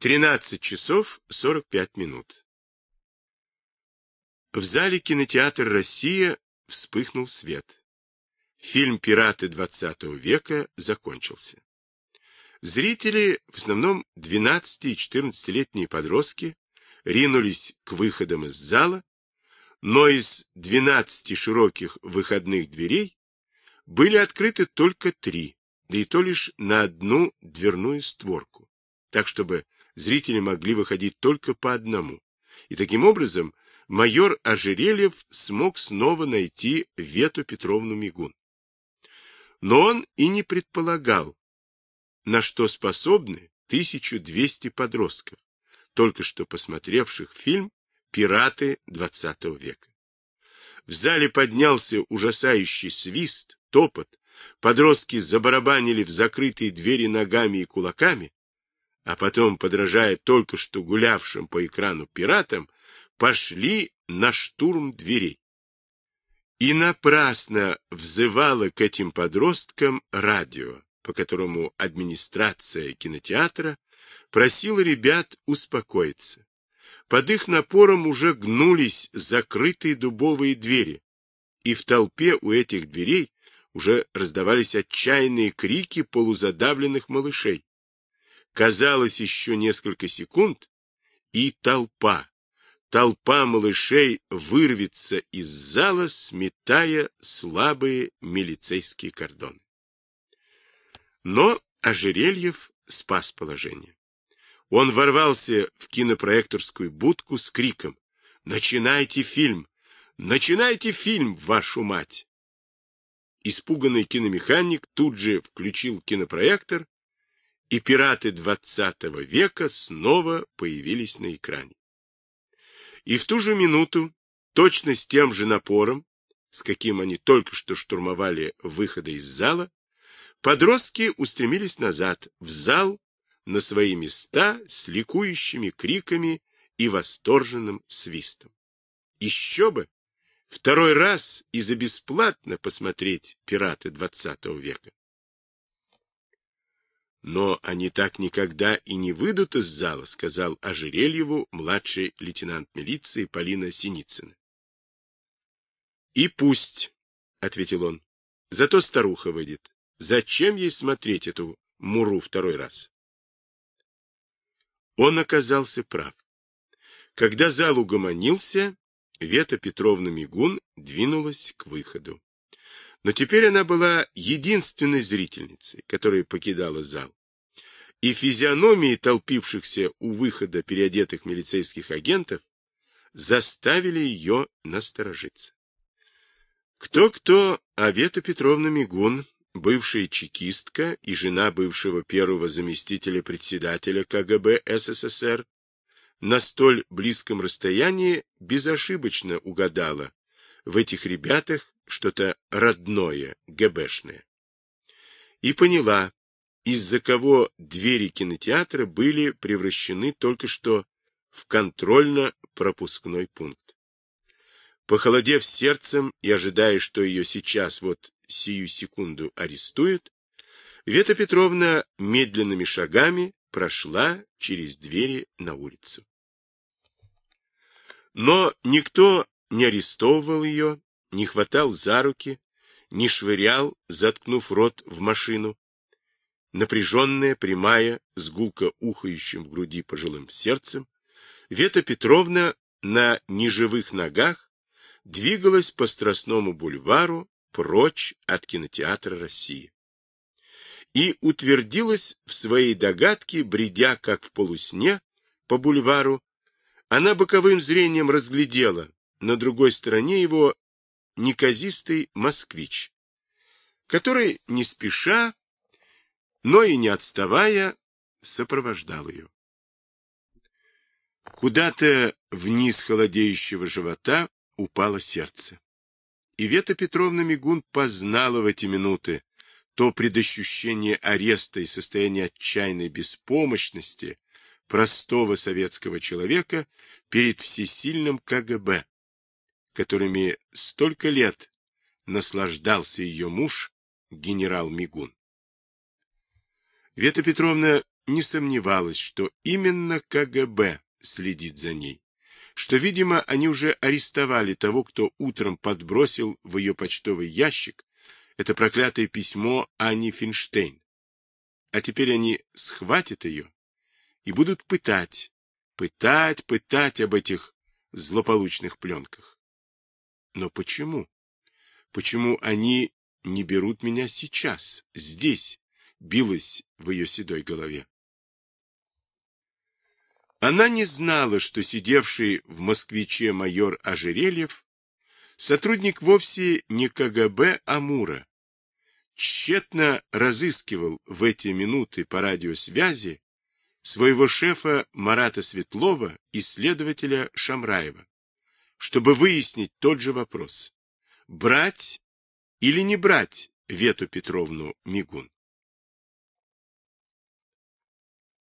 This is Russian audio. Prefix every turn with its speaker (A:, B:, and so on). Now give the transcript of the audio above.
A: 13 часов 45 минут. В зале кинотеатр «Россия» вспыхнул свет. Фильм «Пираты XX века» закончился. Зрители, в основном 12- и 14-летние подростки, ринулись к выходам из зала, но из 12 широких выходных дверей были открыты только три, да и то лишь на одну дверную створку, так чтобы зрители могли выходить только по одному. И таким образом майор Ожерельев смог снова найти Вету Петровну Мигун. Но он и не предполагал, на что способны 1200 подростков, только что посмотревших фильм «Пираты XX века». В зале поднялся ужасающий свист, топот, подростки забарабанили в закрытые двери ногами и кулаками, а потом, подражая только что гулявшим по экрану пиратам, пошли на штурм дверей. И напрасно взывало к этим подросткам радио, по которому администрация кинотеатра просила ребят успокоиться. Под их напором уже гнулись закрытые дубовые двери, и в толпе у этих дверей уже раздавались отчаянные крики полузадавленных малышей. Казалось, еще несколько секунд, и толпа, толпа малышей вырвется из зала, сметая слабые милицейские кордоны. Но Ожерельев спас положение. Он ворвался в кинопроекторскую будку с криком «Начинайте фильм! Начинайте фильм, вашу мать!» Испуганный киномеханик тут же включил кинопроектор и пираты двадцатого века снова появились на экране. И в ту же минуту, точно с тем же напором, с каким они только что штурмовали выходы из зала, подростки устремились назад, в зал, на свои места с ликующими криками и восторженным свистом. Еще бы! Второй раз и за бесплатно посмотреть «Пираты двадцатого века». Но они так никогда и не выйдут из зала, сказал Ожерельеву младший лейтенант милиции Полина Синицына. И пусть, ответил он. Зато старуха выйдет. Зачем ей смотреть эту муру второй раз? Он оказался прав. Когда зал угомонился, Вета Петровна Мигун двинулась к выходу. Но теперь она была единственной зрительницей, которая покидала зал. И физиономии толпившихся у выхода переодетых милицейских агентов заставили ее насторожиться. Кто-кто, а Вета Петровна Мигун, бывшая чекистка и жена бывшего первого заместителя председателя КГБ СССР, на столь близком расстоянии безошибочно угадала в этих ребятах что-то родное, ГБшное. И поняла, из-за кого двери кинотеатра были превращены только что в контрольно-пропускной пункт. Похолодев сердцем и ожидая, что ее сейчас вот сию секунду арестуют, Вета Петровна медленными шагами прошла через двери на улицу. Но никто не арестовывал ее, не хватал за руки, не швырял, заткнув рот в машину. Напряженная, прямая, с гулко ухающим в груди пожилым сердцем, Вета Петровна на неживых ногах двигалась по Страстному бульвару прочь от кинотеатра России. И утвердилась в своей догадке, бредя как в полусне по бульвару, она боковым зрением разглядела на другой стороне его неказистый москвич, который не спеша, но и не отставая, сопровождал ее. Куда-то вниз холодеющего живота упало сердце. И Вета Петровна Мигун познала в эти минуты то предощущение ареста и состояние отчаянной беспомощности, простого советского человека перед всесильным КГБ, которыми столько лет наслаждался ее муж, генерал Мигун. Вета Петровна не сомневалась, что именно КГБ следит за ней, что, видимо, они уже арестовали того, кто утром подбросил в ее почтовый ящик это проклятое письмо Анни Финштейн. А теперь они схватят ее и будут пытать, пытать, пытать об этих злополучных пленках. Но почему? Почему они не берут меня сейчас, здесь, билась в ее седой голове. Она не знала, что сидевший в «Москвиче» майор Ожерельев сотрудник вовсе не КГБ Амура. Тщетно разыскивал в эти минуты по радиосвязи своего шефа Марата Светлова и следователя Шамраева, чтобы выяснить тот же вопрос. Брать или не брать Вету Петровну Мигун?